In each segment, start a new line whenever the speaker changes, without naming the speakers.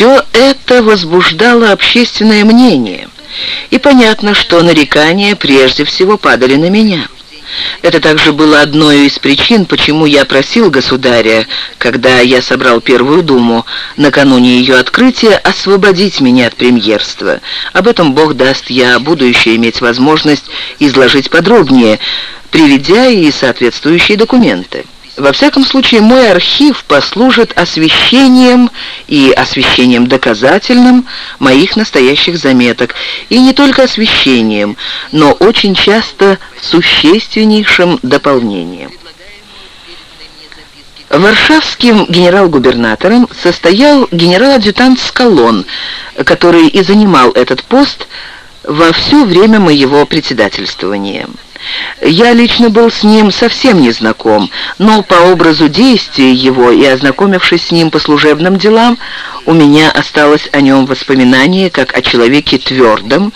Все это возбуждало общественное мнение, и понятно, что нарекания прежде всего падали на меня. Это также было одной из причин, почему я просил государя, когда я собрал Первую Думу, накануне ее открытия, освободить меня от премьерства. Об этом Бог даст, я буду еще иметь возможность изложить подробнее, приведя и соответствующие документы. Во всяком случае, мой архив послужит освещением и освещением доказательным моих настоящих заметок, и не только освещением, но очень часто существеннейшим дополнением. Варшавским генерал-губернатором состоял генерал-адъютант Скалон, который и занимал этот пост во все время моего председательствования. Я лично был с ним совсем не знаком, но по образу действия его и ознакомившись с ним по служебным делам, у меня осталось о нем воспоминание как о человеке твердом,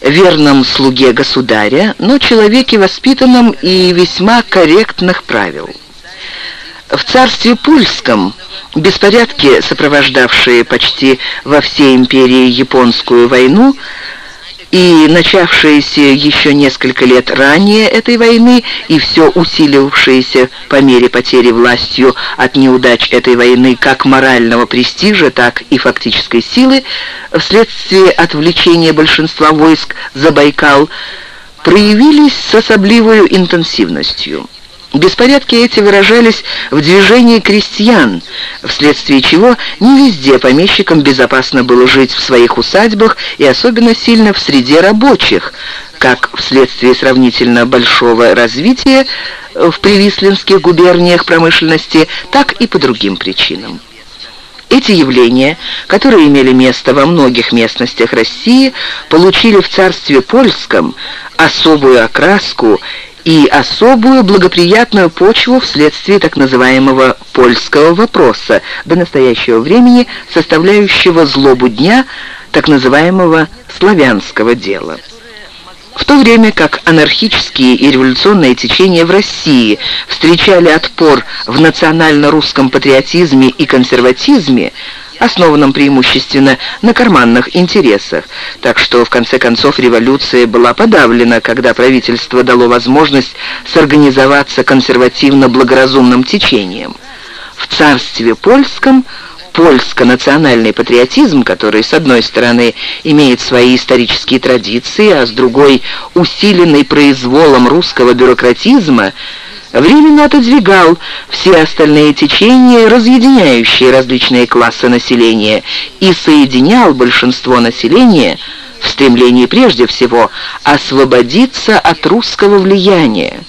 верном слуге государя, но человеке воспитанном и весьма корректных правил. В царстве Пульском беспорядки, сопровождавшие почти во всей империи японскую войну, и начавшиеся еще несколько лет ранее этой войны и все усилившееся по мере потери властью от неудач этой войны как морального престижа, так и фактической силы, вследствие отвлечения большинства войск за Байкал, проявились с особливой интенсивностью. Беспорядки эти выражались в движении крестьян, вследствие чего не везде помещикам безопасно было жить в своих усадьбах и особенно сильно в среде рабочих, как вследствие сравнительно большого развития в привислинских губерниях промышленности, так и по другим причинам. Эти явления, которые имели место во многих местностях России, получили в царстве польском особую окраску и особую благоприятную почву вследствие так называемого «польского вопроса», до настоящего времени составляющего злобу дня так называемого «славянского дела». В то время как анархические и революционные течения в России встречали отпор в национально-русском патриотизме и консерватизме, основанном преимущественно на карманных интересах. Так что, в конце концов, революция была подавлена, когда правительство дало возможность сорганизоваться консервативно-благоразумным течением. В царстве польском польско-национальный патриотизм, который, с одной стороны, имеет свои исторические традиции, а с другой, усиленный произволом русского бюрократизма, временно отодвигал все остальные течения, разъединяющие различные классы населения, и соединял большинство населения в стремлении прежде всего освободиться от русского влияния,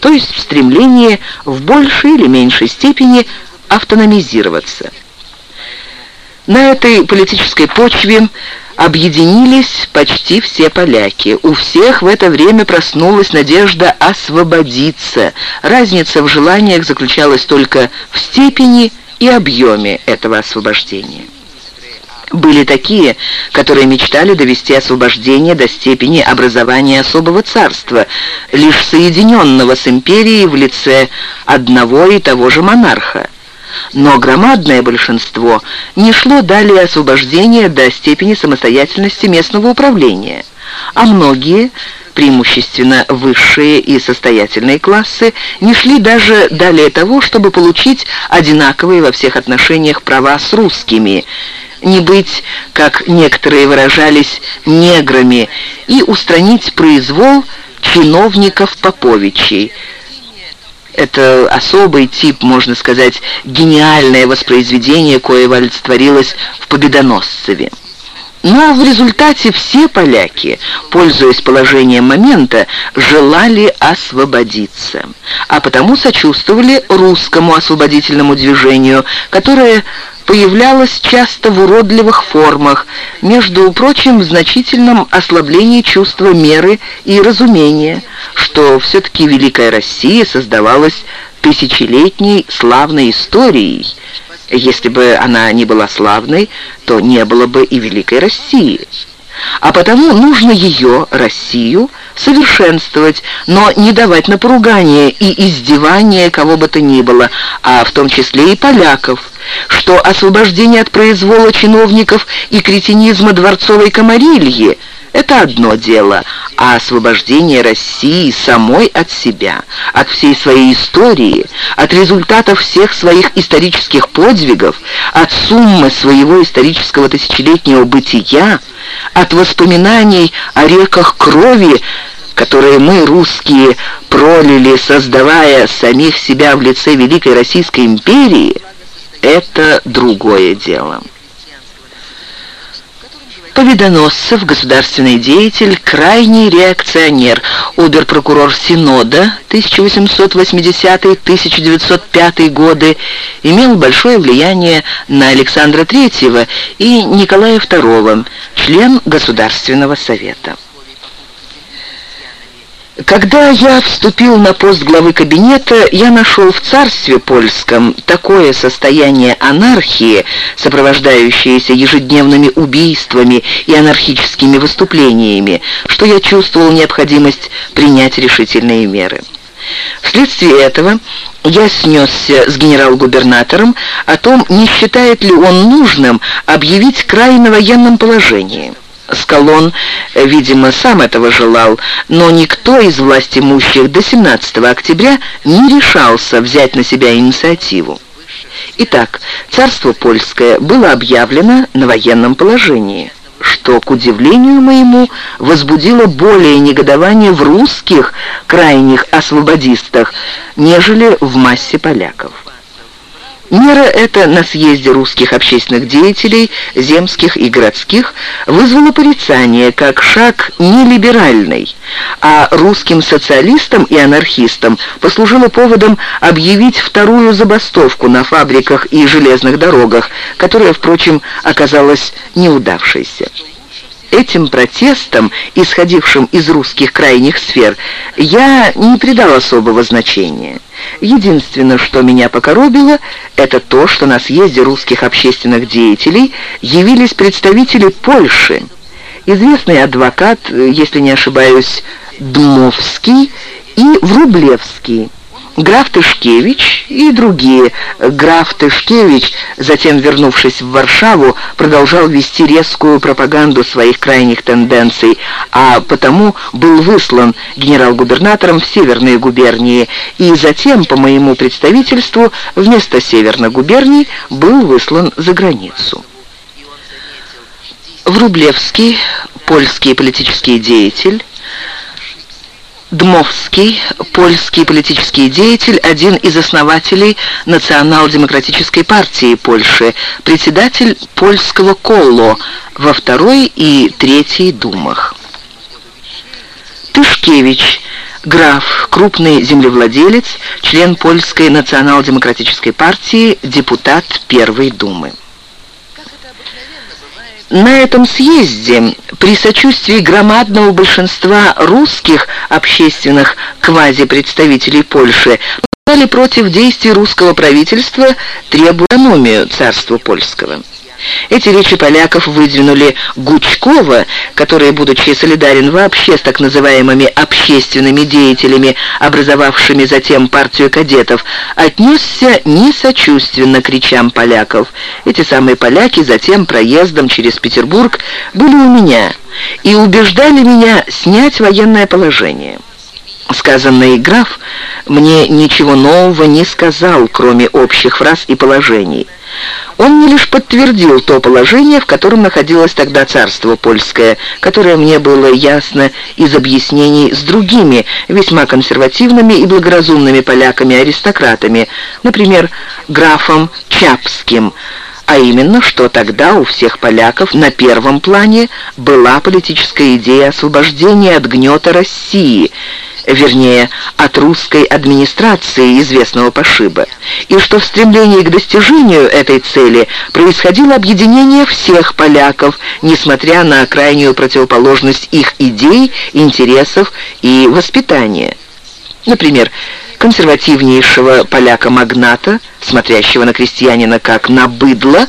то есть в стремлении в большей или меньшей степени автономизироваться. На этой политической почве объединились почти все поляки. У всех в это время проснулась надежда освободиться. Разница в желаниях заключалась только в степени и объеме этого освобождения. Были такие, которые мечтали довести освобождение до степени образования особого царства, лишь соединенного с империей в лице одного и того же монарха но громадное большинство не шло далее освобождения до степени самостоятельности местного управления, а многие, преимущественно высшие и состоятельные классы, не шли даже далее того, чтобы получить одинаковые во всех отношениях права с русскими, не быть, как некоторые выражались, неграми и устранить произвол чиновников-поповичей, это особый тип, можно сказать, гениальное воспроизведение, кое олицетворилось в «Победоносцеве». Но в результате все поляки, пользуясь положением момента, желали освободиться, а потому сочувствовали русскому освободительному движению, которое появлялась часто в уродливых формах, между прочим, в значительном ослаблении чувства меры и разумения, что все-таки Великая Россия создавалась тысячелетней славной историей. Если бы она не была славной, то не было бы и Великой России. А потому нужно ее, Россию, совершенствовать, но не давать на поругание и издевание кого бы то ни было, а в том числе и поляков, что освобождение от произвола чиновников и кретинизма дворцовой комарильи – это одно дело, а освобождение России самой от себя, от всей своей истории, от результатов всех своих исторических подвигов, от суммы своего исторического тысячелетнего бытия, от воспоминаний о реках крови, которые мы, русские, пролили, создавая самих себя в лице Великой Российской империи, это другое дело. Победоносцев, государственный деятель, крайний реакционер, обер-прокурор Синода 1880-1905 годы, имел большое влияние на Александра III и Николая II, член Государственного совета. Когда я вступил на пост главы кабинета, я нашел в царстве польском такое состояние анархии, сопровождающееся ежедневными убийствами и анархическими выступлениями, что я чувствовал необходимость принять решительные меры. Вследствие этого я снесся с генерал-губернатором о том, не считает ли он нужным объявить край на военном положении. Скалон, видимо, сам этого желал, но никто из власть имущих до 17 октября не решался взять на себя инициативу. Итак, царство польское было объявлено на военном положении, что, к удивлению моему, возбудило более негодование в русских крайних освободистах, нежели в массе поляков. Мера эта на съезде русских общественных деятелей, земских и городских, вызвала порицание как шаг нелиберальный, а русским социалистам и анархистам послужило поводом объявить вторую забастовку на фабриках и железных дорогах, которая, впрочем, оказалась неудавшейся. Этим протестам, исходившим из русских крайних сфер, я не придал особого значения. Единственное, что меня покоробило, это то, что на съезде русских общественных деятелей явились представители Польши. Известный адвокат, если не ошибаюсь, Дмовский и Врублевский граф Тышкевич и другие. Граф Тышкевич, затем вернувшись в Варшаву, продолжал вести резкую пропаганду своих крайних тенденций, а потому был выслан генерал-губернатором в северные губернии, и затем, по моему представительству, вместо северной губернии был выслан за границу. Врублевский, польский политический деятель, Дмовский, польский политический деятель, один из основателей Национал-демократической партии Польши, председатель польского Коло во второй и третьей думах. Тышкевич, граф, крупный землевладелец, член польской Национал-демократической партии, депутат Первой думы. На этом съезде при сочувствии громадного большинства русских общественных квазипредставителей Польши против действий русского правительства, требуя экономию царства польского. Эти речи поляков выдвинули Гучкова, который, будучи солидарен вообще с так называемыми общественными деятелями, образовавшими затем партию кадетов, отнесся несочувственно к речам поляков. Эти самые поляки затем проездом через Петербург были у меня и убеждали меня снять военное положение. Сказанный граф мне ничего нового не сказал, кроме общих фраз и положений. Он мне лишь подтвердил то положение, в котором находилось тогда царство польское, которое мне было ясно из объяснений с другими, весьма консервативными и благоразумными поляками-аристократами, например, графом Чапским, а именно, что тогда у всех поляков на первом плане была политическая идея освобождения от гнета России – вернее, от русской администрации известного пошиба, и что в стремлении к достижению этой цели происходило объединение всех поляков, несмотря на крайнюю противоположность их идей, интересов и воспитания. Например, консервативнейшего поляка-магната, смотрящего на крестьянина как на быдло,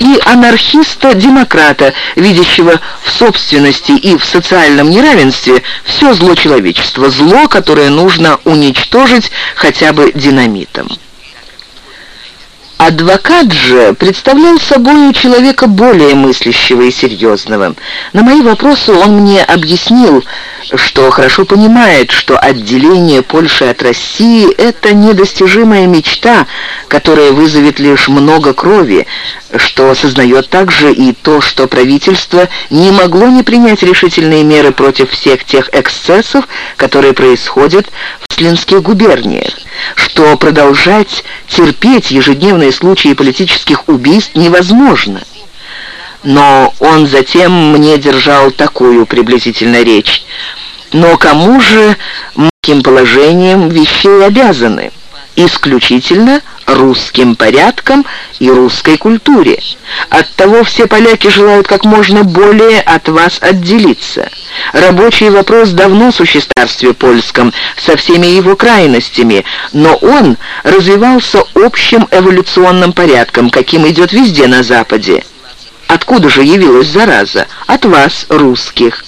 и анархиста-демократа, видящего в собственности и в социальном неравенстве все зло человечества, зло, которое нужно уничтожить хотя бы динамитом. Адвокат же представлял собой человека более мыслящего и серьезного. На мои вопросы он мне объяснил, что хорошо понимает, что отделение Польши от России – это недостижимая мечта, которая вызовет лишь много крови, что осознает также и то, что правительство не могло не принять решительные меры против всех тех эксцессов, которые происходят в Слинских губерниях, что продолжать терпеть ежедневные случаи политических убийств невозможно. Но он затем мне держал такую приблизительно речь. Но кому же каким положением вещей обязаны? Исключительно русским порядкам и русской культуре. Оттого все поляки желают как можно более от вас отделиться. Рабочий вопрос давно существует в польском, со всеми его крайностями, но он развивался общим эволюционным порядком, каким идет везде на Западе. Откуда же явилась зараза? От вас, русских.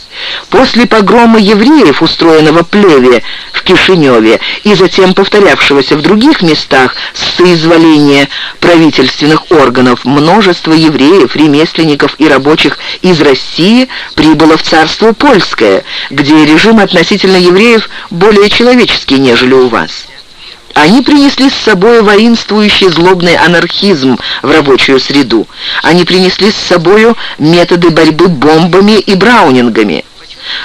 После погрома евреев, устроенного Плеве в Кишиневе и затем повторявшегося в других местах с соизволения правительственных органов, множество евреев, ремесленников и рабочих из России прибыло в царство польское, где режим относительно евреев более человеческий, нежели у вас. Они принесли с собой воинствующий злобный анархизм в рабочую среду. Они принесли с собой методы борьбы бомбами и браунингами.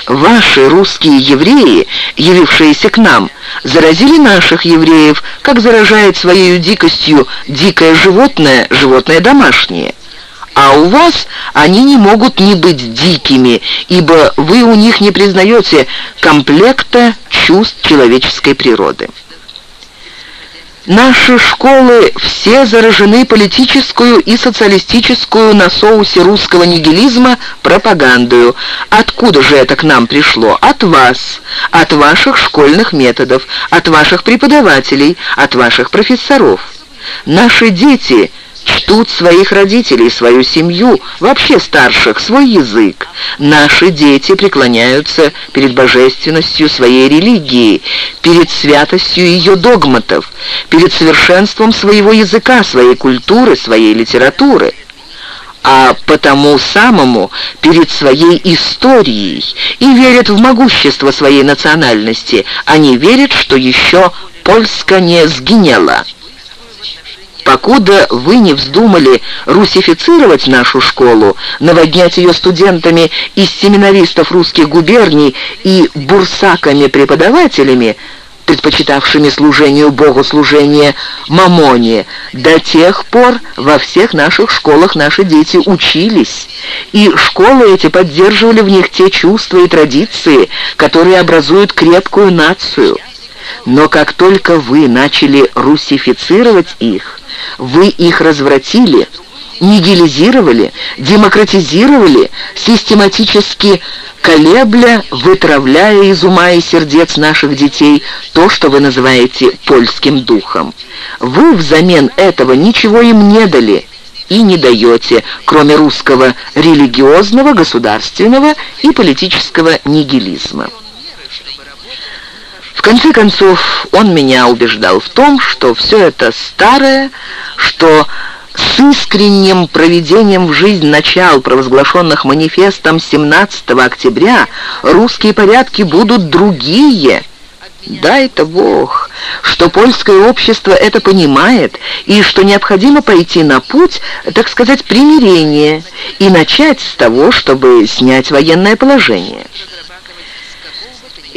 Ваши русские евреи, явившиеся к нам, заразили наших евреев, как заражает своей дикостью дикое животное, животное домашнее. А у вас они не могут не быть дикими, ибо вы у них не признаете комплекта чувств человеческой природы. Наши школы все заражены политическую и социалистическую на соусе русского нигилизма пропагандою. Откуда же это к нам пришло? От вас, от ваших школьных методов, от ваших преподавателей, от ваших профессоров. Наши дети чтут своих родителей, свою семью, вообще старших, свой язык. Наши дети преклоняются перед божественностью своей религии, перед святостью ее догматов, перед совершенством своего языка, своей культуры, своей литературы а потому самому перед своей историей и верят в могущество своей национальности. Они верят, что еще Польска не сгинела покуда вы не вздумали русифицировать нашу школу, наводнять ее студентами из семинаристов русских губерний и бурсаками-преподавателями, предпочитавшими служению Богу служение мамоне. До тех пор во всех наших школах наши дети учились, и школы эти поддерживали в них те чувства и традиции, которые образуют крепкую нацию. Но как только вы начали русифицировать их, вы их развратили, нигилизировали, демократизировали, систематически колебля, вытравляя из ума и сердец наших детей то, что вы называете польским духом. Вы взамен этого ничего им не дали и не даете, кроме русского религиозного, государственного и политического нигилизма. В конце концов, он меня убеждал в том, что все это старое, что с искренним проведением в жизнь начал, провозглашенных манифестом 17 октября, русские порядки будут другие. Дай-то Бог, что польское общество это понимает, и что необходимо пойти на путь, так сказать, примирения, и начать с того, чтобы снять военное положение.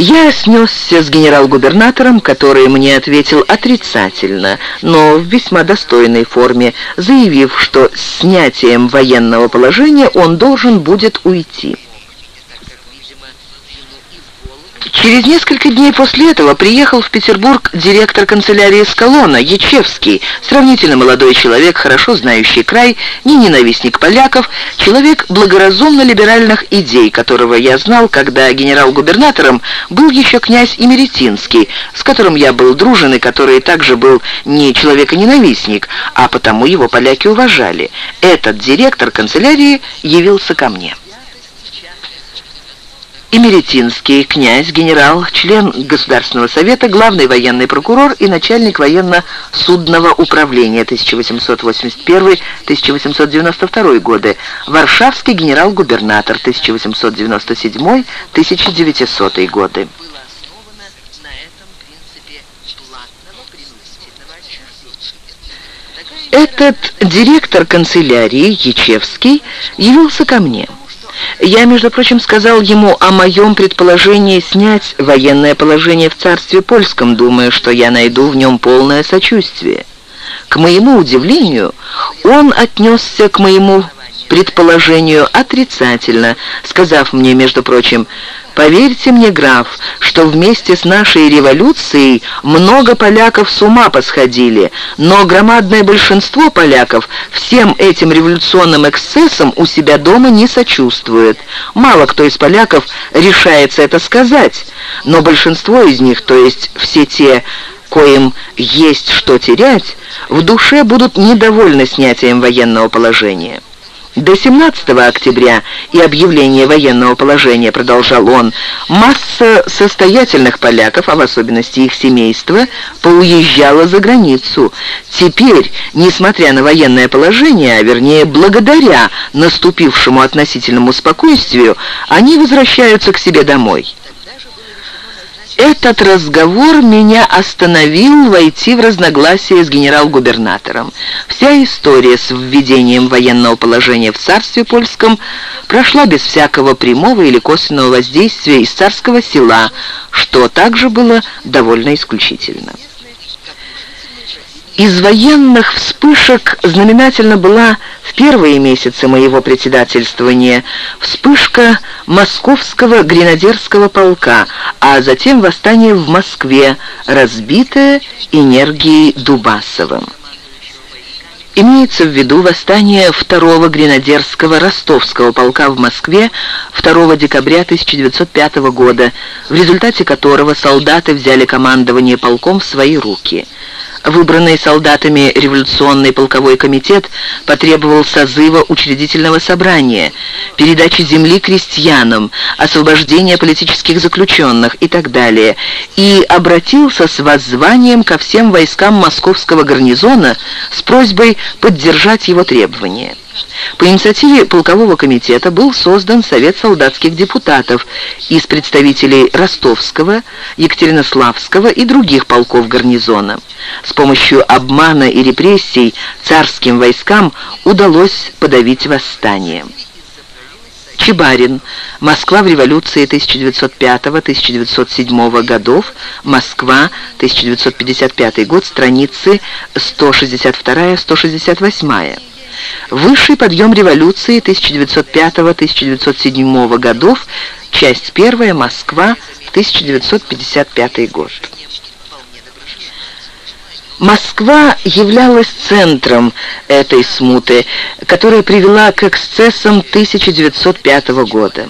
Я снесся с генерал-губернатором, который мне ответил отрицательно, но в весьма достойной форме, заявив, что снятием военного положения он должен будет уйти. Через несколько дней после этого приехал в Петербург директор канцелярии Скалона, Ячевский, сравнительно молодой человек, хорошо знающий край, не ненавистник поляков, человек благоразумно-либеральных идей, которого я знал, когда генерал-губернатором был еще князь Имеретинский, с которым я был дружен и который также был не человека-ненавистник, а потому его поляки уважали. Этот директор канцелярии явился ко мне. Имеретинский, князь, генерал, член Государственного совета, главный военный прокурор и начальник военно-судного управления 1881-1892 годы, варшавский генерал-губернатор 1897-1900 годы. Этот директор канцелярии Ячевский явился ко мне. Я, между прочим, сказал ему о моем предположении снять военное положение в царстве польском, думая, что я найду в нем полное сочувствие. К моему удивлению, он отнесся к моему предположению отрицательно, сказав мне, между прочим, Поверьте мне, граф, что вместе с нашей революцией много поляков с ума посходили, но громадное большинство поляков всем этим революционным эксцессам у себя дома не сочувствует. Мало кто из поляков решается это сказать, но большинство из них, то есть все те, коим есть что терять, в душе будут недовольны снятием военного положения. До 17 октября и объявления военного положения, продолжал он, масса состоятельных поляков, а в особенности их семейства, поуезжала за границу. Теперь, несмотря на военное положение, а вернее благодаря наступившему относительному спокойствию, они возвращаются к себе домой. Этот разговор меня остановил войти в разногласие с генерал-губернатором. Вся история с введением военного положения в царстве польском прошла без всякого прямого или косвенного воздействия из царского села, что также было довольно исключительно. Из военных вспышек знаменательно была в первые месяцы моего председательствования вспышка московского гренадерского полка, а затем восстание в Москве, разбитое энергией Дубасова. Имеется в виду восстание второго гренадерского ростовского полка в Москве 2 декабря 1905 года, в результате которого солдаты взяли командование полком в свои руки – Выбранный солдатами революционный полковой комитет потребовал созыва учредительного собрания, передачи земли крестьянам, освобождения политических заключенных и так далее, и обратился с воззванием ко всем войскам московского гарнизона с просьбой поддержать его требования. По инициативе полкового комитета был создан Совет солдатских депутатов из представителей Ростовского, Екатеринославского и других полков гарнизона. С помощью обмана и репрессий царским войскам удалось подавить восстание. Чебарин. Москва в революции 1905-1907 годов. Москва, 1955 год, страницы 162-168. Высший подъем революции 1905-1907 годов, часть 1, Москва, 1955 год. Москва являлась центром этой смуты, которая привела к эксцессам 1905 года.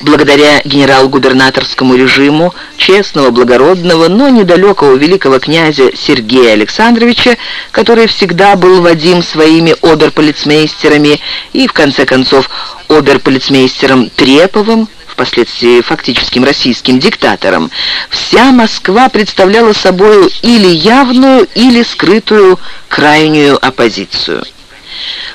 Благодаря генерал-губернаторскому режиму честного, благородного, но недалекого великого князя Сергея Александровича, который всегда был Вадим своими оберполицмейстерами и, в конце концов, оберполицмейстером Треповым, впоследствии фактическим российским диктатором, вся Москва представляла собой или явную, или скрытую крайнюю оппозицию.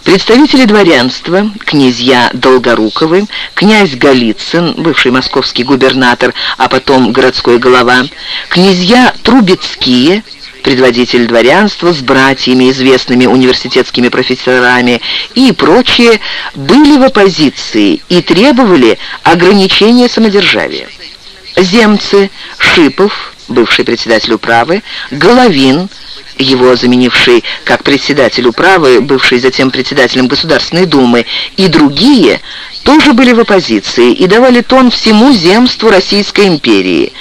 Представители дворянства, князья Долгоруковы, князь Голицын, бывший московский губернатор, а потом городской голова, князья Трубецкие, предводитель дворянства с братьями, известными университетскими профессорами и прочие, были в оппозиции и требовали ограничения самодержавия. Земцы, Шипов, бывший председатель управы, Головин, его заменивший как председатель управы, бывший затем председателем Государственной Думы, и другие тоже были в оппозиции и давали тон всему земству Российской империи.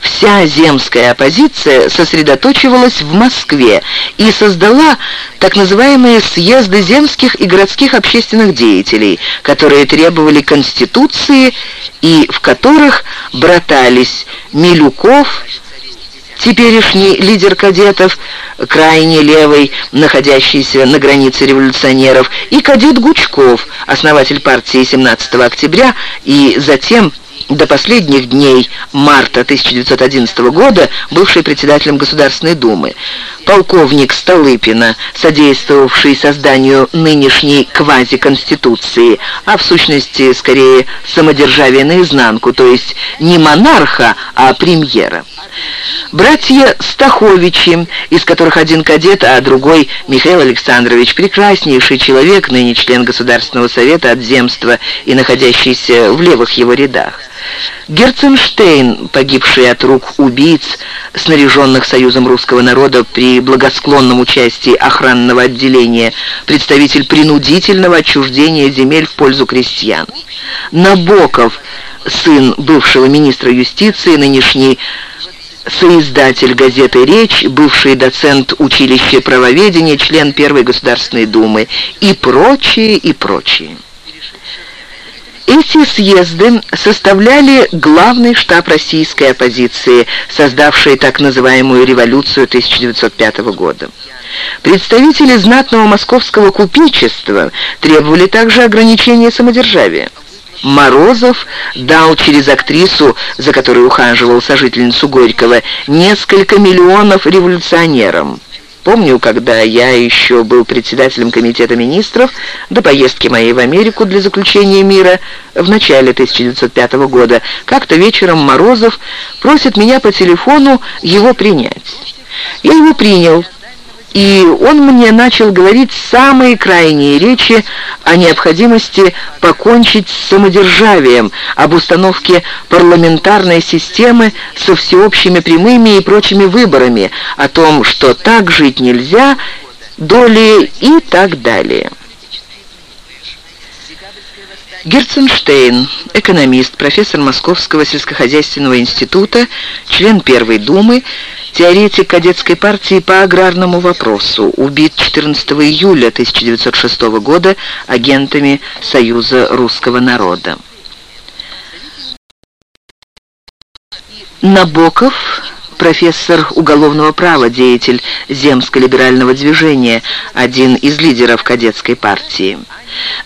Вся земская оппозиция сосредоточивалась в Москве и создала так называемые съезды земских и городских общественных деятелей, которые требовали Конституции и в которых братались Милюков, теперешний лидер кадетов, крайне левый, находящийся на границе революционеров, и кадет Гучков, основатель партии 17 октября и затем до последних дней марта 1911 года бывший председателем Государственной Думы, полковник Столыпина, содействовавший созданию нынешней квазиконституции, а в сущности скорее самодержавия наизнанку, то есть не монарха, а премьера. Братья Стаховичи, из которых один кадет, а другой Михаил Александрович, прекраснейший человек, ныне член Государственного совета от земства и находящийся в левых его рядах. Герценштейн, погибший от рук убийц, снаряженных Союзом русского народа при благосклонном участии охранного отделения, представитель принудительного отчуждения земель в пользу крестьян. Набоков, сын бывшего министра юстиции, нынешний соиздатель газеты «Речь», бывший доцент училища правоведения, член Первой Государственной Думы и прочие, и прочие. Эти съезды составляли главный штаб российской оппозиции, создавшей так называемую революцию 1905 года. Представители знатного московского купечества требовали также ограничения самодержавия. Морозов дал через актрису, за которой ухаживал сожительницу Горького, несколько миллионов революционерам. Помню, когда я еще был председателем комитета министров до поездки моей в Америку для заключения мира в начале 1905 года, как-то вечером Морозов просит меня по телефону его принять. Я его принял, и он мне начал говорить самые крайние речи о необходимости покончить с самодержавием, об установке парламентарной системы со всеобщими прямыми и прочими выборами, о том, что так жить нельзя, доли и так далее. Герценштейн, экономист, профессор Московского сельскохозяйственного института, член Первой Думы, теоретик кадетской партии по аграрному вопросу, убит 14 июля 1906 года агентами Союза русского народа. Набоков, профессор уголовного права, деятель земско-либерального движения, один из лидеров кадетской партии.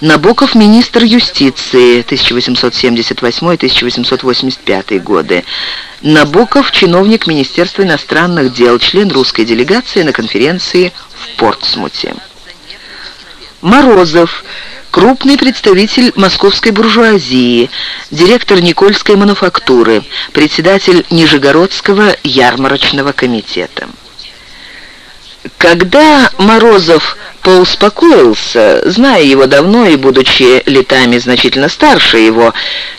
Набоков – министр юстиции 1878-1885 годы. Набоков – чиновник Министерства иностранных дел, член русской делегации на конференции в Портсмуте. Морозов – крупный представитель московской буржуазии, директор Никольской мануфактуры, председатель Нижегородского ярмарочного комитета. Когда Морозов поуспокоился, зная его давно и будучи летами значительно старше его,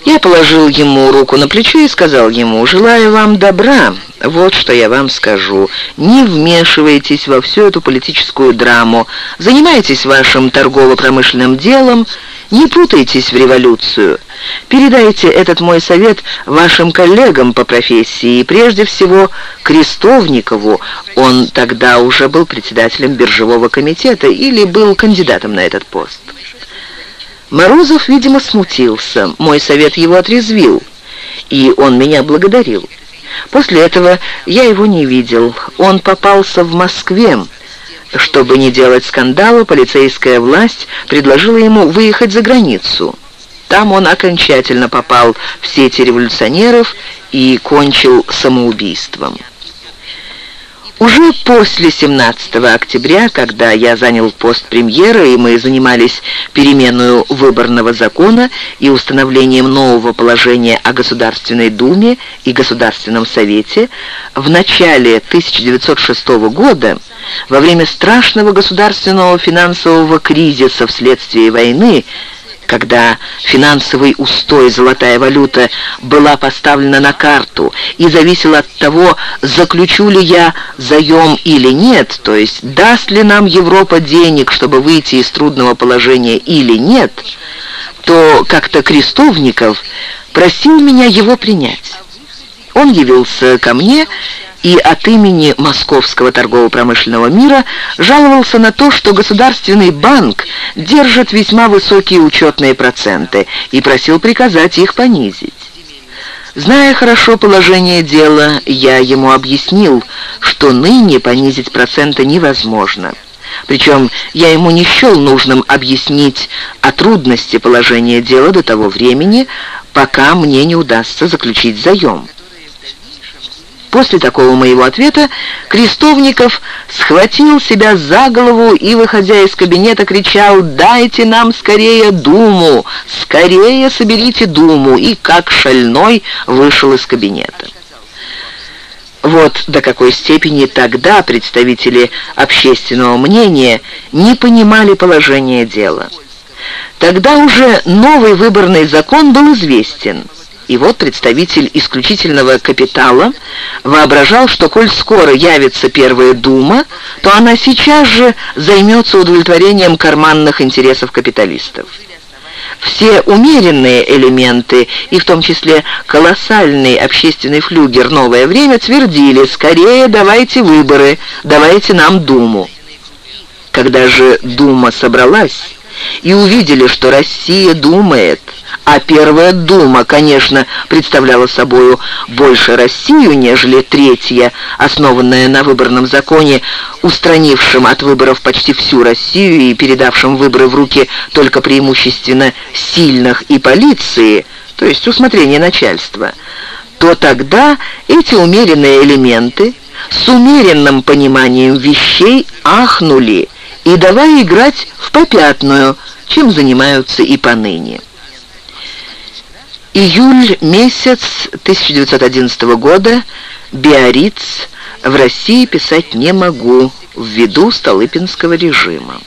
я положил ему руку на плечо и сказал ему, «Желаю вам добра, вот что я вам скажу. Не вмешивайтесь во всю эту политическую драму, занимайтесь вашим торгово-промышленным делом, не путайтесь в революцию. Передайте этот мой совет вашим коллегам по профессии, прежде всего Крестовникову. Он тогда уже был председателем биржевого комитета или был кандидатом на этот пост. Морозов, видимо, смутился. Мой совет его отрезвил, и он меня благодарил. После этого я его не видел. Он попался в Москве. Чтобы не делать скандала, полицейская власть предложила ему выехать за границу. Там он окончательно попал в сети революционеров и кончил самоубийством. Уже после 17 октября, когда я занял пост премьера, и мы занимались переменную выборного закона и установлением нового положения о Государственной Думе и Государственном Совете, в начале 1906 года, во время страшного государственного финансового кризиса вследствие войны, когда финансовый устой золотая валюта была поставлена на карту и зависела от того, заключу ли я заем или нет, то есть даст ли нам Европа денег, чтобы выйти из трудного положения или нет, то как-то Крестовников просил меня его принять. Он явился ко мне и от имени Московского торгово-промышленного мира жаловался на то, что Государственный банк держит весьма высокие учетные проценты и просил приказать их понизить. Зная хорошо положение дела, я ему объяснил, что ныне понизить проценты невозможно. Причем я ему не счел нужным объяснить о трудности положения дела до того времени, пока мне не удастся заключить заем. После такого моего ответа Крестовников схватил себя за голову и, выходя из кабинета, кричал «Дайте нам скорее Думу! Скорее соберите Думу!» и, как шальной, вышел из кабинета. Вот до какой степени тогда представители общественного мнения не понимали положение дела. Тогда уже новый выборный закон был известен – и вот представитель исключительного капитала воображал, что коль скоро явится первая дума, то она сейчас же займется удовлетворением карманных интересов капиталистов. Все умеренные элементы, и в том числе колоссальный общественный флюгер «Новое время» твердили «Скорее давайте выборы, давайте нам Думу». Когда же Дума собралась и увидели, что Россия думает – а первая дума, конечно, представляла собою больше Россию, нежели третья, основанная на выборном законе, устранившем от выборов почти всю Россию и передавшем выборы в руки только преимущественно сильных и полиции, то есть усмотрение начальства, то тогда эти умеренные элементы с умеренным пониманием вещей ахнули и давай играть в попятную, чем занимаются и поныне. Июль месяц 1911 года. Биориц. В России писать не могу ввиду Столыпинского режима.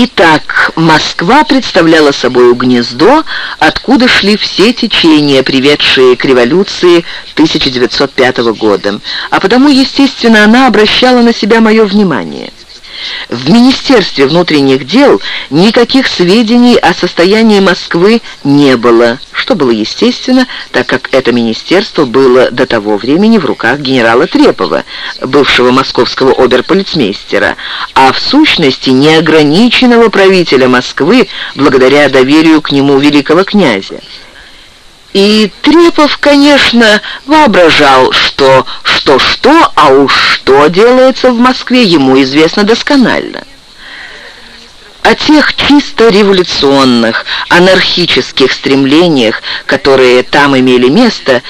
Итак, Москва представляла собой гнездо, откуда шли все течения, приведшие к революции 1905 года, а потому, естественно, она обращала на себя мое внимание. В Министерстве внутренних дел никаких сведений о состоянии Москвы не было, что было естественно, так как это министерство было до того времени в руках генерала Трепова, бывшего московского оберполицмейстера, а в сущности неограниченного правителя Москвы благодаря доверию к нему великого князя. И Трепов, конечно, воображал, что что-что, а уж что делается в Москве, ему известно досконально. О тех чисто революционных, анархических стремлениях, которые там имели место,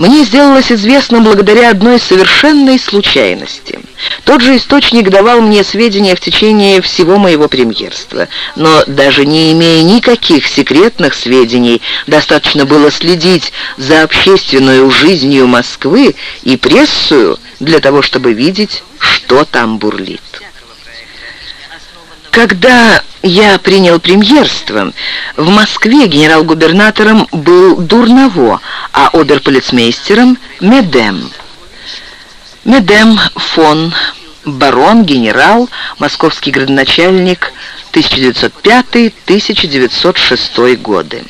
мне сделалось известно благодаря одной совершенной случайности. Тот же источник давал мне сведения в течение всего моего премьерства. Но даже не имея никаких секретных сведений, достаточно было следить за общественной жизнью Москвы и прессую для того, чтобы видеть, что там бурлит. Когда я принял премьерство, в Москве генерал-губернатором был Дурново, а оберполицмейстером Медем. Медем фон, барон, генерал, московский градоначальник 1905-1906 годы.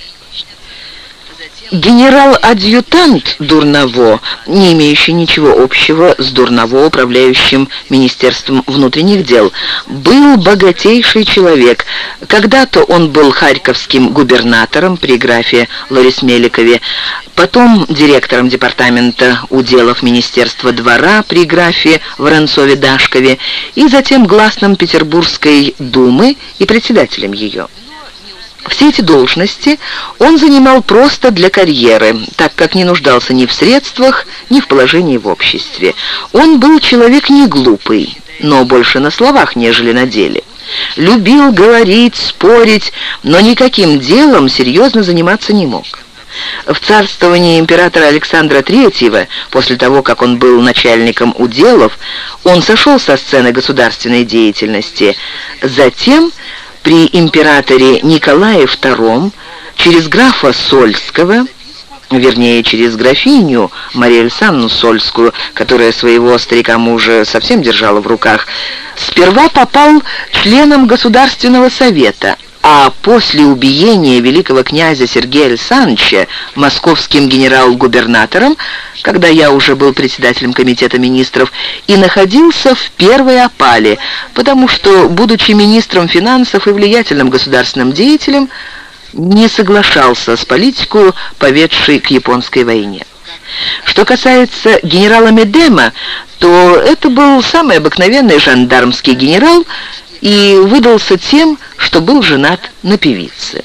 Генерал-адъютант Дурново, не имеющий ничего общего с Дурново, управляющим Министерством внутренних дел, был богатейший человек. Когда-то он был харьковским губернатором при графе Лорис Меликове, потом директором департамента уделов Министерства двора при графе Воронцове-Дашкове и затем гласным Петербургской думы и председателем ее. Все эти должности он занимал просто для карьеры, так как не нуждался ни в средствах, ни в положении в обществе. Он был человек не глупый, но больше на словах, нежели на деле. Любил говорить, спорить, но никаким делом серьезно заниматься не мог. В царствовании императора Александра III, после того, как он был начальником уделов, он сошел со сцены государственной деятельности. Затем при императоре Николае II через графа Сольского, вернее, через графиню Марию Александровну Сольскую, которая своего старика-мужа совсем держала в руках, сперва попал членом Государственного совета, а после убиения великого князя Сергея Александровича московским генерал-губернатором, когда я уже был председателем комитета министров, и находился в первой опале, потому что, будучи министром финансов и влиятельным государственным деятелем, не соглашался с политику, поведшей к японской войне. Что касается генерала Медема, то это был самый обыкновенный жандармский генерал и выдался тем, что был женат на певице.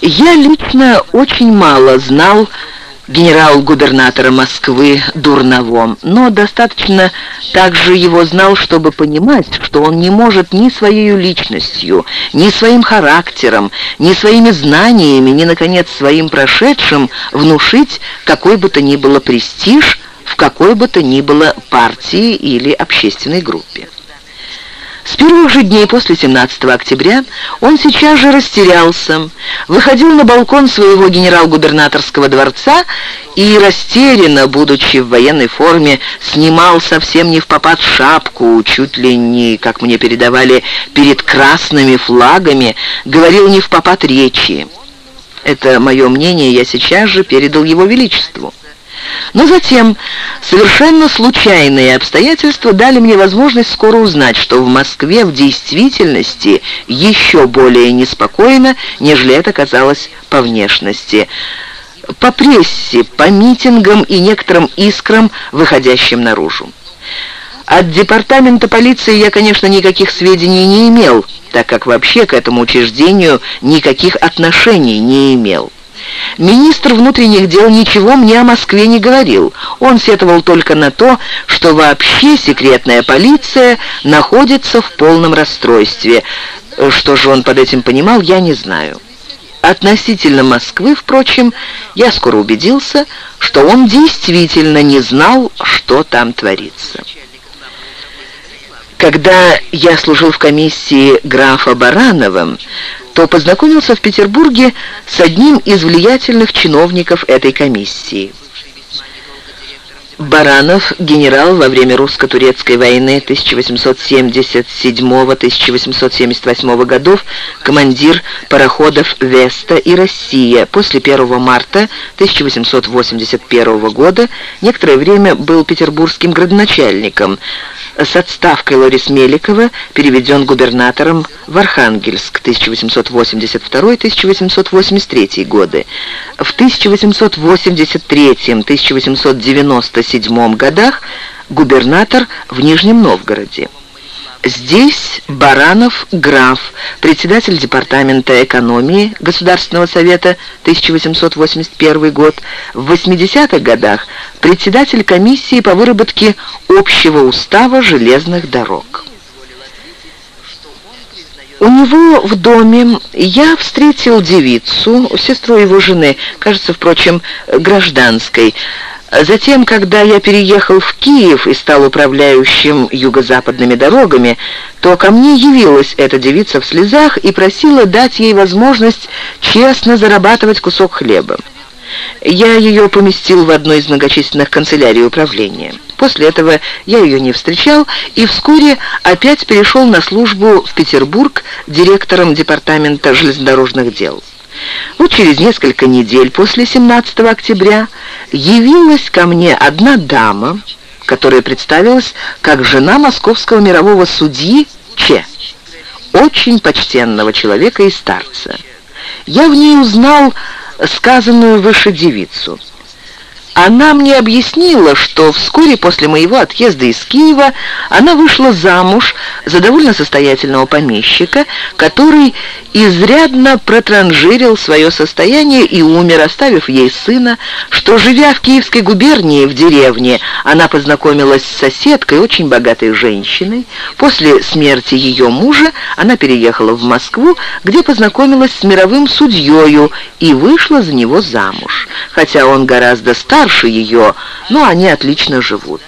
Я лично очень мало знал генерал-губернатора Москвы Дурновом, но достаточно также его знал, чтобы понимать, что он не может ни своей личностью, ни своим характером, ни своими знаниями, ни, наконец, своим прошедшим внушить какой бы то ни было престиж в какой бы то ни было партии или общественной группе. Первых же дней после 17 октября он сейчас же растерялся, выходил на балкон своего генерал-губернаторского дворца и, растерянно, будучи в военной форме, снимал совсем не в попад шапку, чуть ли не, как мне передавали, перед красными флагами, говорил не в попад речи. Это мое мнение я сейчас же передал его величеству. Но затем совершенно случайные обстоятельства дали мне возможность скоро узнать, что в Москве в действительности еще более неспокойно, нежели это казалось по внешности. По прессе, по митингам и некоторым искрам, выходящим наружу. От департамента полиции я, конечно, никаких сведений не имел, так как вообще к этому учреждению никаких отношений не имел. Министр внутренних дел ничего мне о Москве не говорил. Он сетовал только на то, что вообще секретная полиция находится в полном расстройстве. Что же он под этим понимал, я не знаю. Относительно Москвы, впрочем, я скоро убедился, что он действительно не знал, что там творится. Когда я служил в комиссии графа Баранова, то познакомился в Петербурге с одним из влиятельных чиновников этой комиссии. Баранов, генерал во время русско-турецкой войны 1877-1878 годов, командир пароходов «Веста» и «Россия». После 1 марта 1881 года некоторое время был петербургским градоначальником, с отставкой Лорис Меликова переведен губернатором в Архангельск 1882-1883 годы. В 1883-1897 годах губернатор в Нижнем Новгороде. Здесь Баранов граф, председатель департамента экономии Государственного совета 1881 год, в 80-х годах председатель комиссии по выработке общего устава железных дорог. У него в доме я встретил девицу, сестру его жены, кажется, впрочем, гражданской, Затем, когда я переехал в Киев и стал управляющим юго-западными дорогами, то ко мне явилась эта девица в слезах и просила дать ей возможность честно зарабатывать кусок хлеба. Я ее поместил в одну из многочисленных канцелярий управления. После этого я ее не встречал и вскоре опять перешел на службу в Петербург директором департамента железнодорожных дел. Вот через несколько недель после 17 октября явилась ко мне одна дама, которая представилась как жена московского мирового судьи Че, очень почтенного человека и старца. Я в ней узнал сказанную выше девицу. Она мне объяснила, что вскоре после моего отъезда из Киева она вышла замуж за довольно состоятельного помещика, который изрядно протранжирил свое состояние и умер, оставив ей сына, что, живя в Киевской губернии, в деревне, она познакомилась с соседкой, очень богатой женщиной. После смерти ее мужа она переехала в Москву, где познакомилась с мировым судьею и вышла за него замуж. Хотя он гораздо старше ее, но они отлично живут.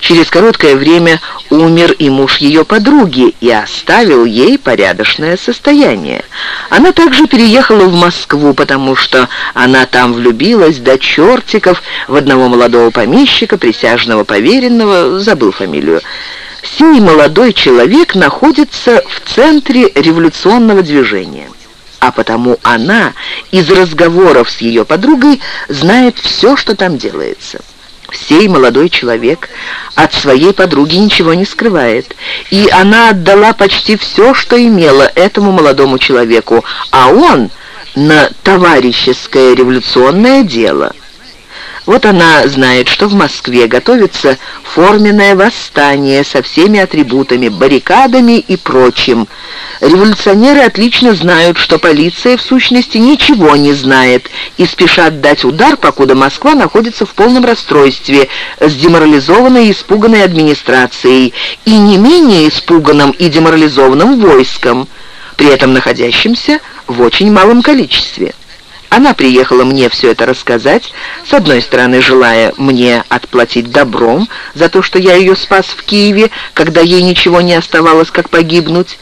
Через короткое время умер и муж ее подруги и оставил ей порядочное состояние. Она также переехала в Москву, потому что она там влюбилась до чертиков в одного молодого помещика, присяжного поверенного, забыл фамилию. Сей молодой человек находится в центре революционного движения а потому она из разговоров с ее подругой знает все, что там делается. Сей молодой человек от своей подруги ничего не скрывает, и она отдала почти все, что имела этому молодому человеку, а он на товарищеское революционное дело. Вот она знает, что в Москве готовится форменное восстание со всеми атрибутами, баррикадами и прочим, Революционеры отлично знают, что полиция в сущности ничего не знает и спешат дать удар, покуда Москва находится в полном расстройстве с деморализованной и испуганной администрацией и не менее испуганным и деморализованным войском, при этом находящимся в очень малом количестве. Она приехала мне все это рассказать, с одной стороны, желая мне отплатить добром за то, что я ее спас в Киеве, когда ей ничего не оставалось, как погибнуть,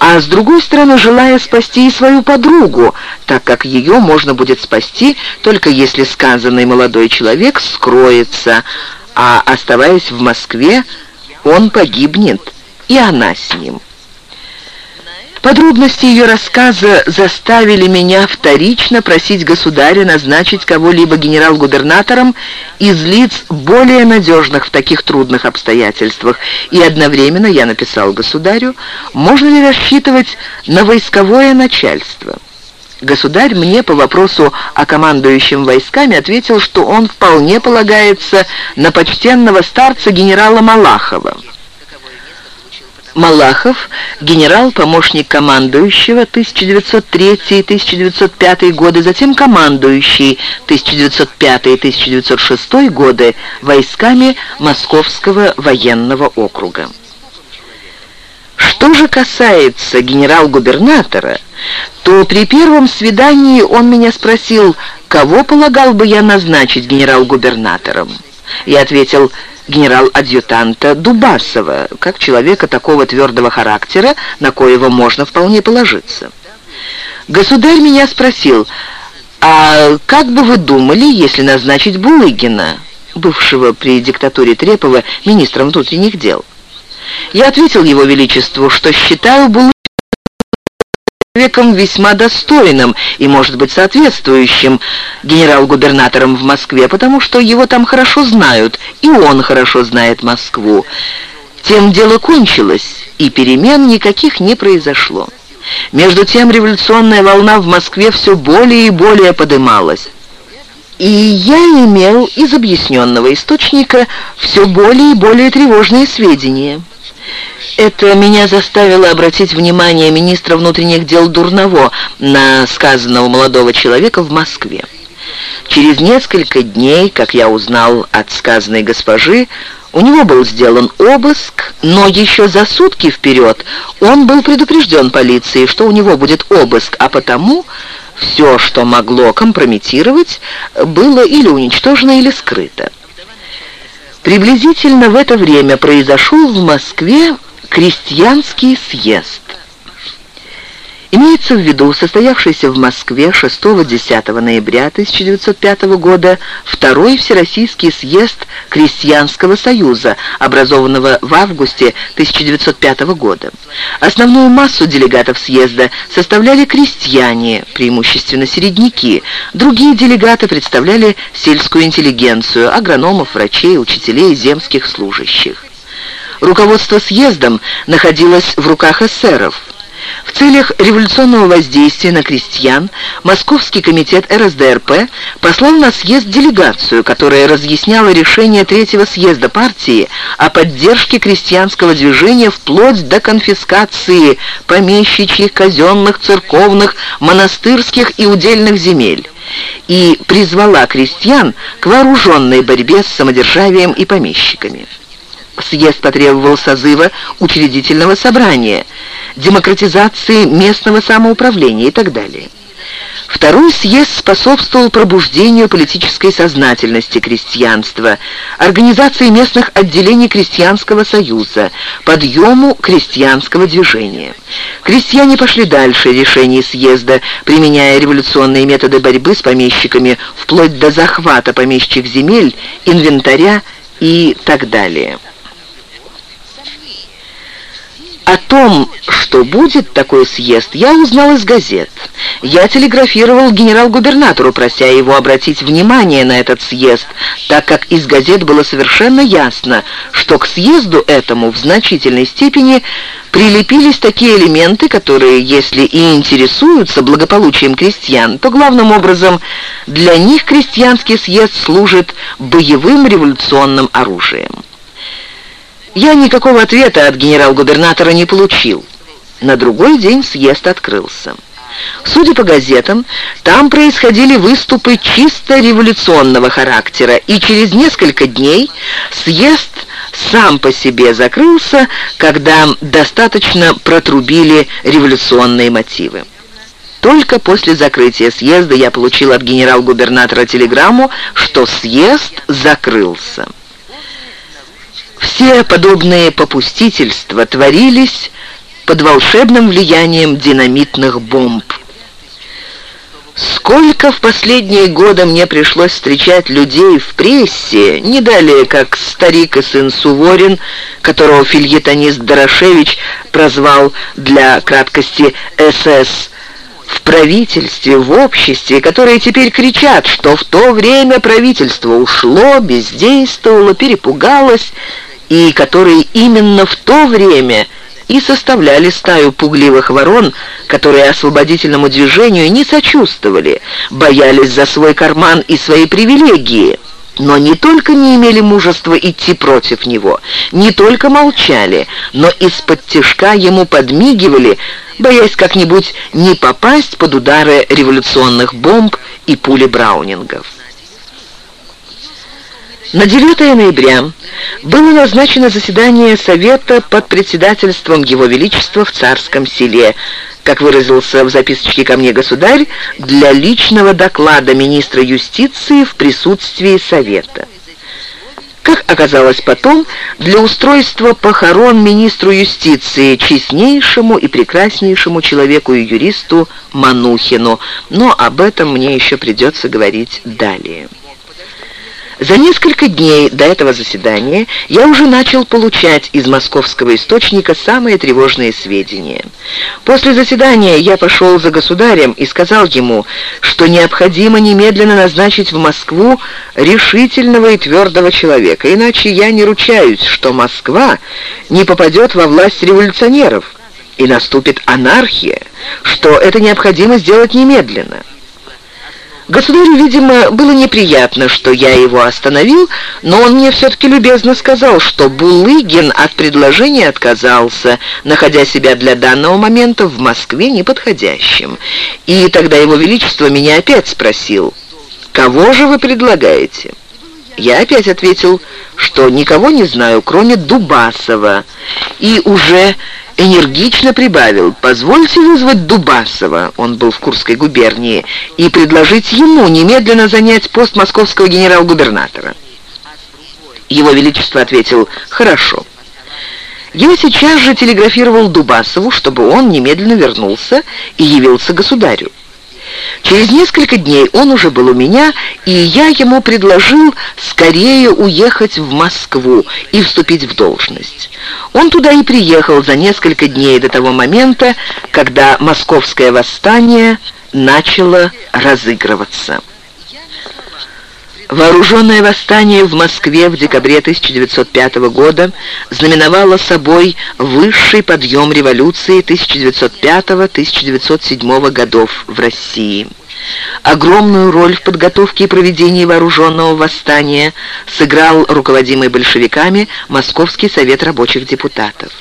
а с другой стороны, желая спасти и свою подругу, так как ее можно будет спасти, только если сказанный молодой человек скроется, а, оставаясь в Москве, он погибнет, и она с ним». Подробности ее рассказа заставили меня вторично просить государя назначить кого-либо генерал-губернатором из лиц более надежных в таких трудных обстоятельствах, и одновременно я написал государю, можно ли рассчитывать на войсковое начальство. Государь мне по вопросу о командующем войсками ответил, что он вполне полагается на почтенного старца генерала Малахова. Малахов, генерал-помощник командующего 1903-1905 годы, затем командующий 1905-1906 годы войсками Московского военного округа. Что же касается генерал-губернатора, то при первом свидании он меня спросил, кого полагал бы я назначить генерал-губернатором. Я ответил, генерал-адъютанта Дубасова, как человека такого твердого характера, на коего можно вполне положиться. Государь меня спросил, а как бы вы думали, если назначить Булыгина, бывшего при диктатуре Трепова министром внутренних дел? Я ответил его величеству, что считаю Булыгина человеком весьма достойным и, может быть, соответствующим генерал-губернатором в Москве, потому что его там хорошо знают, и он хорошо знает Москву. Тем дело кончилось, и перемен никаких не произошло. Между тем революционная волна в Москве все более и более подымалась. И я имел из объясненного источника все более и более тревожные сведения. Это меня заставило обратить внимание министра внутренних дел Дурново на сказанного молодого человека в Москве. Через несколько дней, как я узнал от сказанной госпожи, у него был сделан обыск, но еще за сутки вперед он был предупрежден полицией, что у него будет обыск, а потому все, что могло компрометировать, было или уничтожено, или скрыто. Приблизительно в это время произошел в Москве крестьянский съезд. Имеется в виду состоявшийся в Москве 6-10 ноября 1905 года Второй Всероссийский съезд Крестьянского союза, образованного в августе 1905 года. Основную массу делегатов съезда составляли крестьяне, преимущественно середняки. Другие делегаты представляли сельскую интеллигенцию, агрономов, врачей, учителей, земских служащих. Руководство съездом находилось в руках эсеров. В целях революционного воздействия на крестьян Московский комитет РСДРП послал на съезд делегацию, которая разъясняла решение Третьего съезда партии о поддержке крестьянского движения вплоть до конфискации помещичьих, казенных, церковных, монастырских и удельных земель и призвала крестьян к вооруженной борьбе с самодержавием и помещиками. Съезд потребовал созыва учредительного собрания, демократизации местного самоуправления и так далее. Второй съезд способствовал пробуждению политической сознательности крестьянства, организации местных отделений крестьянского союза, подъему крестьянского движения. Крестьяне пошли дальше решений съезда, применяя революционные методы борьбы с помещиками, вплоть до захвата помещичьих земель, инвентаря и так далее. О том, что будет такой съезд, я узнал из газет. Я телеграфировал генерал-губернатору, прося его обратить внимание на этот съезд, так как из газет было совершенно ясно, что к съезду этому в значительной степени прилепились такие элементы, которые, если и интересуются благополучием крестьян, то главным образом для них крестьянский съезд служит боевым революционным оружием. Я никакого ответа от генерал-губернатора не получил. На другой день съезд открылся. Судя по газетам, там происходили выступы чисто революционного характера, и через несколько дней съезд сам по себе закрылся, когда достаточно протрубили революционные мотивы. Только после закрытия съезда я получил от генерал-губернатора телеграмму, что съезд закрылся. Все подобные попустительства творились под волшебным влиянием динамитных бомб. Сколько в последние годы мне пришлось встречать людей в прессе, не далее, как старик и сын Суворин, которого фильетонист Дорошевич прозвал для краткости «СС», в правительстве, в обществе, которые теперь кричат, что в то время правительство ушло, бездействовало, перепугалось, и которые именно в то время и составляли стаю пугливых ворон, которые освободительному движению не сочувствовали, боялись за свой карман и свои привилегии, но не только не имели мужества идти против него, не только молчали, но из-под тяжка ему подмигивали, боясь как-нибудь не попасть под удары революционных бомб и пули браунингов. На 9 ноября было назначено заседание Совета под председательством Его Величества в Царском селе, как выразился в записочке ко мне государь, для личного доклада министра юстиции в присутствии Совета. Как оказалось потом, для устройства похорон министру юстиции, честнейшему и прекраснейшему человеку и юристу Манухину, но об этом мне еще придется говорить далее. За несколько дней до этого заседания я уже начал получать из московского источника самые тревожные сведения. После заседания я пошел за государем и сказал ему, что необходимо немедленно назначить в Москву решительного и твердого человека, иначе я не ручаюсь, что Москва не попадет во власть революционеров и наступит анархия, что это необходимо сделать немедленно. Государю, видимо, было неприятно, что я его остановил, но он мне все-таки любезно сказал, что Булыгин от предложения отказался, находя себя для данного момента в Москве неподходящим. И тогда его величество меня опять спросил, «Кого же вы предлагаете?» Я опять ответил, что никого не знаю, кроме Дубасова, и уже энергично прибавил «Позвольте вызвать Дубасова», он был в Курской губернии, и предложить ему немедленно занять пост московского генерал-губернатора. Его Величество ответил «Хорошо». Я сейчас же телеграфировал Дубасову, чтобы он немедленно вернулся и явился государю. Через несколько дней он уже был у меня, и я ему предложил скорее уехать в Москву и вступить в должность. Он туда и приехал за несколько дней до того момента, когда московское восстание начало разыгрываться. Вооруженное восстание в Москве в декабре 1905 года знаменовало собой высший подъем революции 1905-1907 годов в России. Огромную роль в подготовке и проведении вооруженного восстания сыграл руководимый большевиками Московский совет рабочих депутатов.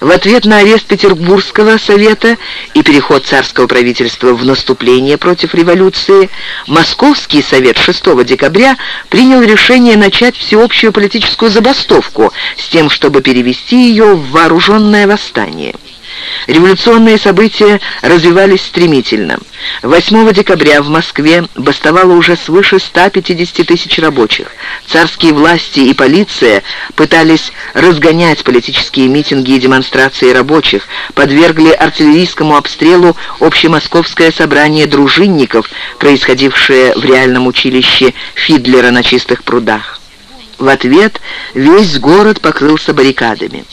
В ответ на арест Петербургского совета и переход царского правительства в наступление против революции, Московский совет 6 декабря принял решение начать всеобщую политическую забастовку с тем, чтобы перевести ее в вооруженное восстание. Революционные события развивались стремительно. 8 декабря в Москве бастовало уже свыше 150 тысяч рабочих. Царские власти и полиция пытались разгонять политические митинги и демонстрации рабочих, подвергли артиллерийскому обстрелу общемосковское собрание дружинников, происходившее в реальном училище Фидлера на Чистых прудах. В ответ весь город покрылся баррикадами.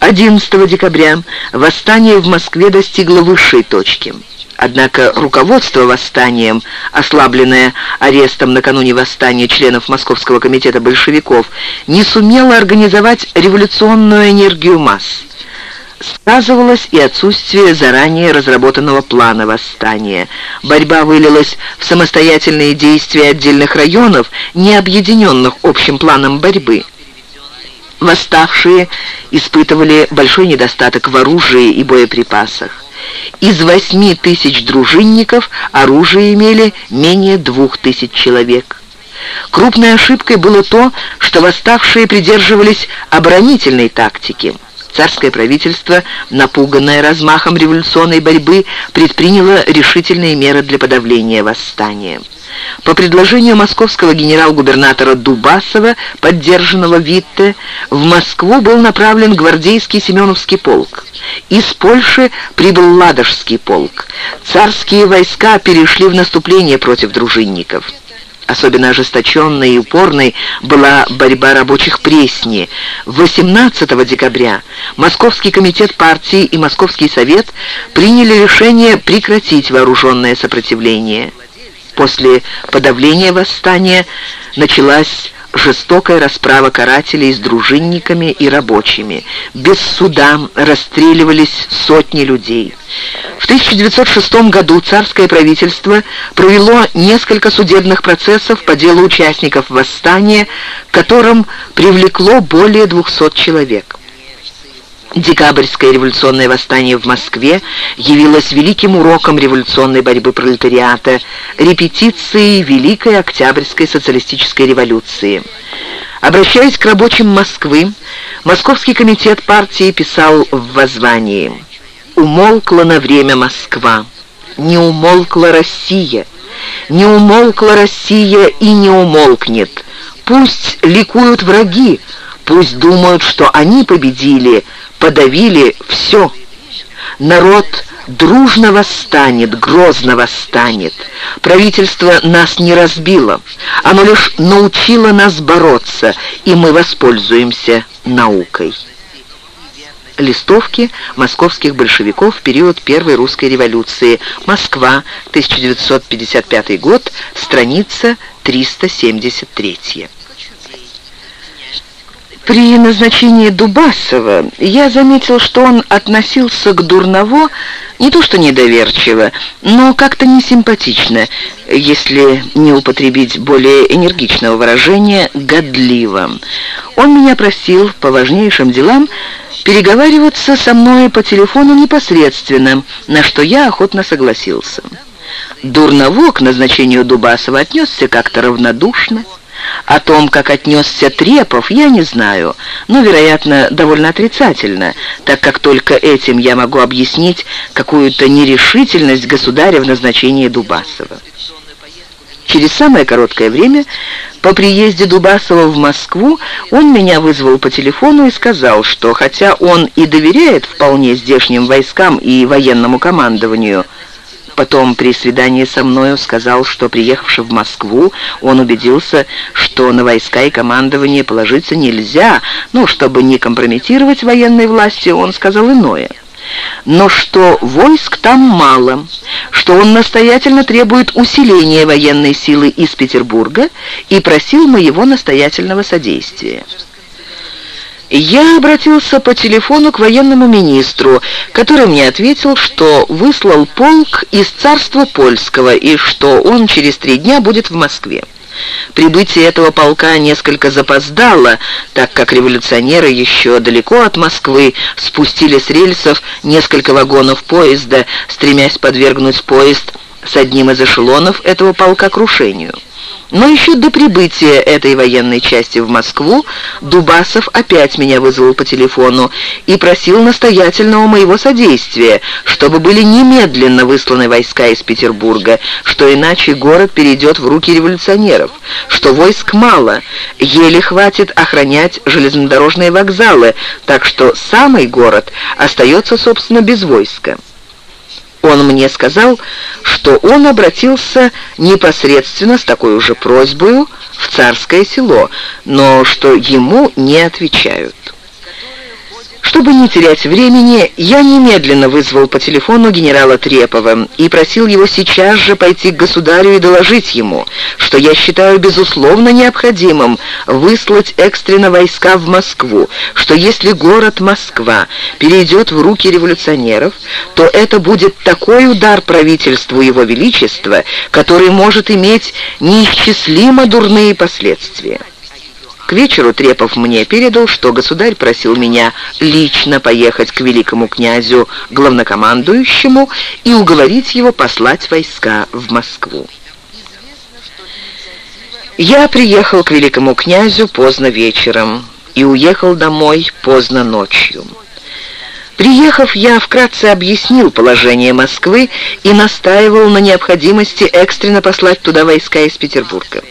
11 декабря восстание в Москве достигло высшей точки. Однако руководство восстанием, ослабленное арестом накануне восстания членов Московского комитета большевиков, не сумело организовать революционную энергию масс. Сказывалось и отсутствие заранее разработанного плана восстания. Борьба вылилась в самостоятельные действия отдельных районов, не объединенных общим планом борьбы. Восставшие испытывали большой недостаток в оружии и боеприпасах. Из восьми тысяч дружинников оружие имели менее двух тысяч человек. Крупной ошибкой было то, что восставшие придерживались оборонительной тактики. Царское правительство, напуганное размахом революционной борьбы, предприняло решительные меры для подавления восстания. По предложению московского генерал-губернатора Дубасова, поддержанного Витте, в Москву был направлен гвардейский Семеновский полк. Из Польши прибыл Ладожский полк. Царские войска перешли в наступление против дружинников. Особенно ожесточенной и упорной была борьба рабочих Пресни. 18 декабря Московский комитет партии и Московский совет приняли решение прекратить вооруженное сопротивление. После подавления восстания началась жестокая расправа карателей с дружинниками и рабочими. Без суда расстреливались сотни людей. В 1906 году царское правительство провело несколько судебных процессов по делу участников восстания, которым привлекло более 200 человек. Декабрьское революционное восстание в Москве явилось великим уроком революционной борьбы пролетариата, репетицией Великой Октябрьской социалистической революции. Обращаясь к рабочим Москвы, Московский комитет партии писал в воззвании «Умолкла на время Москва, не умолкла Россия, не умолкла Россия и не умолкнет. Пусть ликуют враги, пусть думают, что они победили, подавили все. Народ дружно восстанет, грозно восстанет. Правительство нас не разбило, оно лишь научило нас бороться, и мы воспользуемся наукой. Листовки московских большевиков в период Первой русской революции. Москва, 1955 год, страница 373. При назначении Дубасова я заметил, что он относился к Дурново не то что недоверчиво, но как-то несимпатично, если не употребить более энергичного выражения «годливо». Он меня просил по важнейшим делам переговариваться со мной по телефону непосредственно, на что я охотно согласился. Дурново к назначению Дубасова отнесся как-то равнодушно. О том, как отнесся Трепов, я не знаю, но, вероятно, довольно отрицательно, так как только этим я могу объяснить какую-то нерешительность государя в назначении Дубасова. Через самое короткое время, по приезде Дубасова в Москву, он меня вызвал по телефону и сказал, что хотя он и доверяет вполне здешним войскам и военному командованию, Потом при свидании со мною сказал, что, приехавший в Москву, он убедился, что на войска и командование положиться нельзя, но чтобы не компрометировать военной власти, он сказал иное. Но что войск там мало, что он настоятельно требует усиления военной силы из Петербурга и просил моего настоятельного содействия. Я обратился по телефону к военному министру, который мне ответил, что выслал полк из царства польского и что он через три дня будет в Москве. Прибытие этого полка несколько запоздало, так как революционеры еще далеко от Москвы спустили с рельсов несколько вагонов поезда, стремясь подвергнуть поезд с одним из эшелонов этого полка крушению. Но еще до прибытия этой военной части в Москву Дубасов опять меня вызвал по телефону и просил настоятельного моего содействия, чтобы были немедленно высланы войска из Петербурга, что иначе город перейдет в руки революционеров, что войск мало, еле хватит охранять железнодорожные вокзалы, так что самый город остается, собственно, без войска. Он мне сказал, что он обратился непосредственно с такой уже просьбой в царское село, но что ему не отвечают. Чтобы не терять времени, я немедленно вызвал по телефону генерала Трепова и просил его сейчас же пойти к государю и доложить ему, что я считаю безусловно необходимым выслать экстренно войска в Москву, что если город Москва перейдет в руки революционеров, то это будет такой удар правительству Его Величества, который может иметь неисчислимо дурные последствия. К вечеру Трепов мне передал, что государь просил меня лично поехать к великому князю, главнокомандующему, и уговорить его послать войска в Москву. Я приехал к великому князю поздно вечером и уехал домой поздно ночью. Приехав, я вкратце объяснил положение Москвы и настаивал на необходимости экстренно послать туда войска из Петербурга.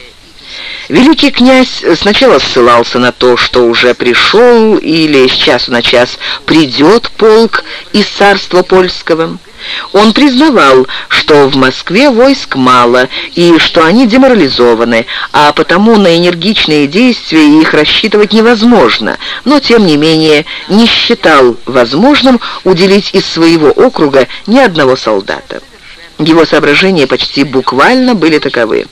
Великий князь сначала ссылался на то, что уже пришел или с часу на час придет полк из царства польского. Он признавал, что в Москве войск мало и что они деморализованы, а потому на энергичные действия их рассчитывать невозможно, но тем не менее не считал возможным уделить из своего округа ни одного солдата. Его соображения почти буквально были таковы.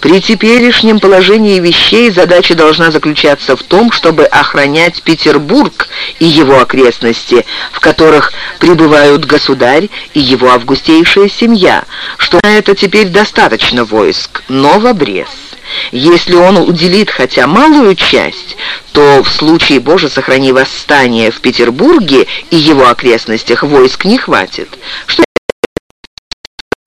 При теперешнем положении вещей задача должна заключаться в том, чтобы охранять Петербург и его окрестности, в которых пребывают государь и его августейшая семья, что на это теперь достаточно войск, но в обрез. Если он уделит хотя малую часть, то в случае, Боже, сохрани восстание в Петербурге и его окрестностях войск не хватит. Что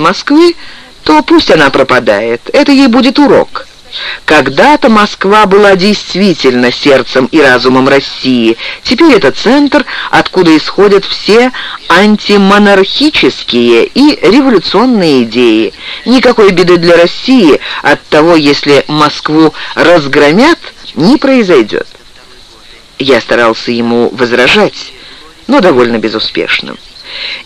Москвы, то пусть она пропадает. Это ей будет урок. Когда-то Москва была действительно сердцем и разумом России. Теперь это центр, откуда исходят все антимонархические и революционные идеи. Никакой беды для России от того, если Москву разгромят, не произойдет. Я старался ему возражать, но довольно безуспешно.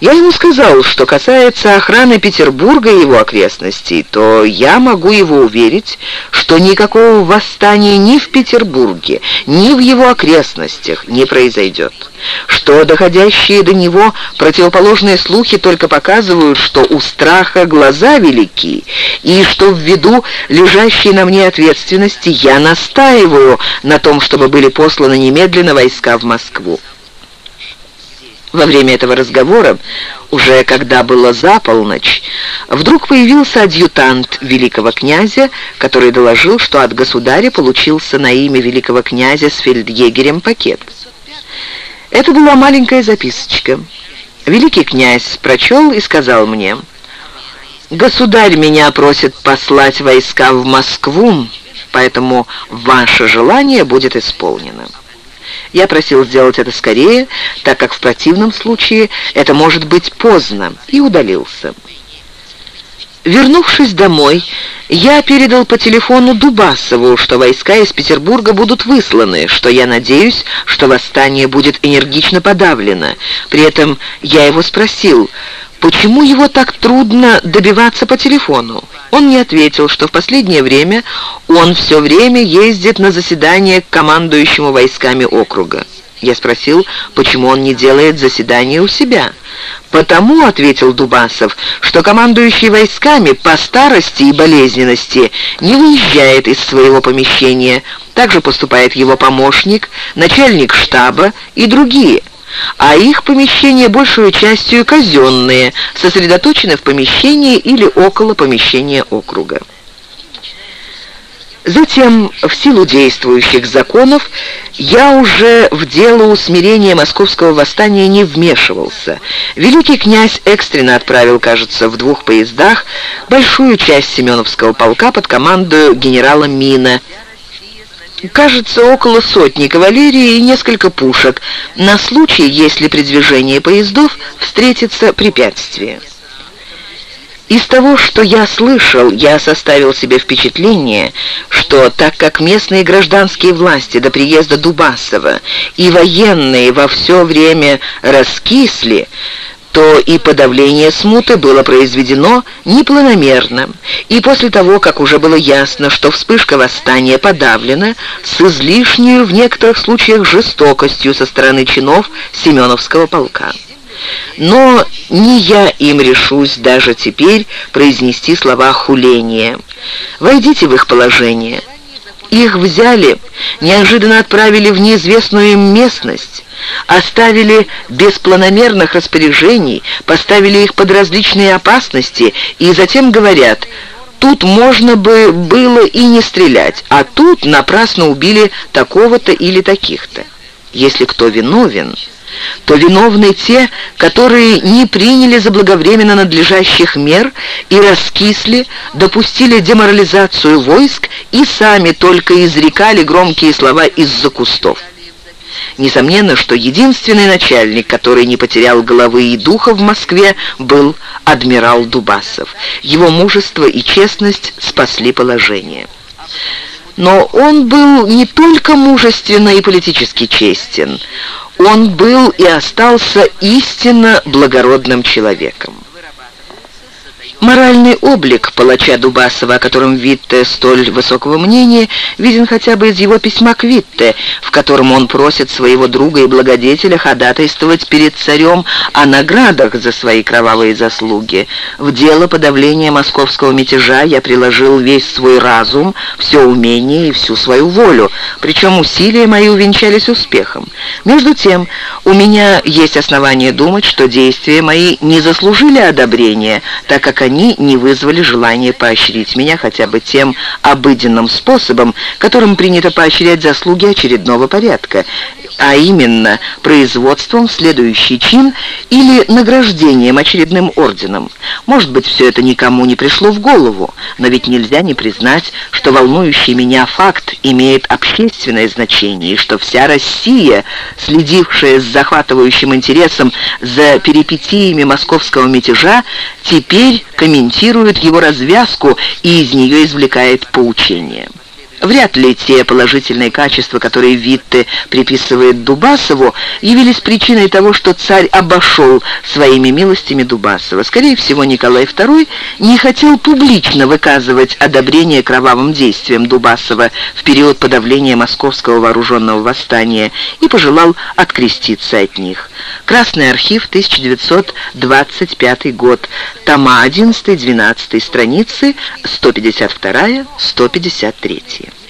Я ему сказал, что касается охраны Петербурга и его окрестностей, то я могу его уверить, что никакого восстания ни в Петербурге, ни в его окрестностях не произойдет. Что доходящие до него противоположные слухи только показывают, что у страха глаза велики, и что ввиду лежащей на мне ответственности я настаиваю на том, чтобы были посланы немедленно войска в Москву. Во время этого разговора, уже когда было за полночь, вдруг появился адъютант великого князя, который доложил, что от государя получился на имя великого князя с фельдъегерем пакет. Это была маленькая записочка. Великий князь прочел и сказал мне, «Государь меня просит послать войска в Москву, поэтому ваше желание будет исполнено». Я просил сделать это скорее, так как в противном случае это может быть поздно, и удалился. Вернувшись домой, я передал по телефону Дубасову, что войска из Петербурга будут высланы, что я надеюсь, что восстание будет энергично подавлено. При этом я его спросил, почему его так трудно добиваться по телефону. Он не ответил, что в последнее время он все время ездит на заседание к командующему войсками округа. Я спросил, почему он не делает заседание у себя. «Потому», — ответил Дубасов, «что командующий войсками по старости и болезненности не выезжает из своего помещения. Также поступает его помощник, начальник штаба и другие» а их помещения большую частью казенные, сосредоточены в помещении или около помещения округа. Затем, в силу действующих законов, я уже в дело усмирения московского восстания не вмешивался. Великий князь экстренно отправил, кажется, в двух поездах большую часть Семеновского полка под командою генерала Мина, кажется, около сотни кавалерии и несколько пушек, на случай, если при движении поездов встретится препятствие. Из того, что я слышал, я составил себе впечатление, что так как местные гражданские власти до приезда Дубасова и военные во все время раскисли, то и подавление смуты было произведено непланомерно, и после того, как уже было ясно, что вспышка восстания подавлена, с излишнюю в некоторых случаях жестокостью со стороны чинов Семеновского полка. Но не я им решусь даже теперь произнести слова хуления. Войдите в их положение. Их взяли, неожиданно отправили в неизвестную им местность, оставили без планомерных распоряжений, поставили их под различные опасности и затем говорят «тут можно бы было и не стрелять, а тут напрасно убили такого-то или таких-то». Если кто виновен, то виновны те, которые не приняли заблаговременно надлежащих мер и раскисли, допустили деморализацию войск и сами только изрекали громкие слова из-за кустов. Несомненно, что единственный начальник, который не потерял головы и духа в Москве, был адмирал Дубасов. Его мужество и честность спасли положение. Но он был не только мужественно и политически честен, он был и остался истинно благородным человеком. Моральный облик палача Дубасова, о котором Витте столь высокого мнения, виден хотя бы из его письма к Витте, в котором он просит своего друга и благодетеля ходатайствовать перед царем о наградах за свои кровавые заслуги. В дело подавления московского мятежа я приложил весь свой разум, все умение и всю свою волю, причем усилия мои увенчались успехом. Между тем, у меня есть основания думать, что действия мои не заслужили одобрения, так как они они не вызвали желания поощрить меня хотя бы тем обыденным способом, которым принято поощрять заслуги очередного порядка, а именно производством в следующий чин или награждением очередным орденом. Может быть, все это никому не пришло в голову, но ведь нельзя не признать, что волнующий меня факт имеет общественное значение, и что вся Россия, следившая с захватывающим интересом за перипетиями московского мятежа, теперь комментирует его развязку и из нее извлекает поучение. Вряд ли те положительные качества, которые Витте приписывает Дубасову, явились причиной того, что царь обошел своими милостями Дубасова. Скорее всего, Николай II не хотел публично выказывать одобрение кровавым действиям Дубасова в период подавления московского вооруженного восстания и пожелал откреститься от них. Красный архив, 1925 год, тома 11-12, страницы 152-153.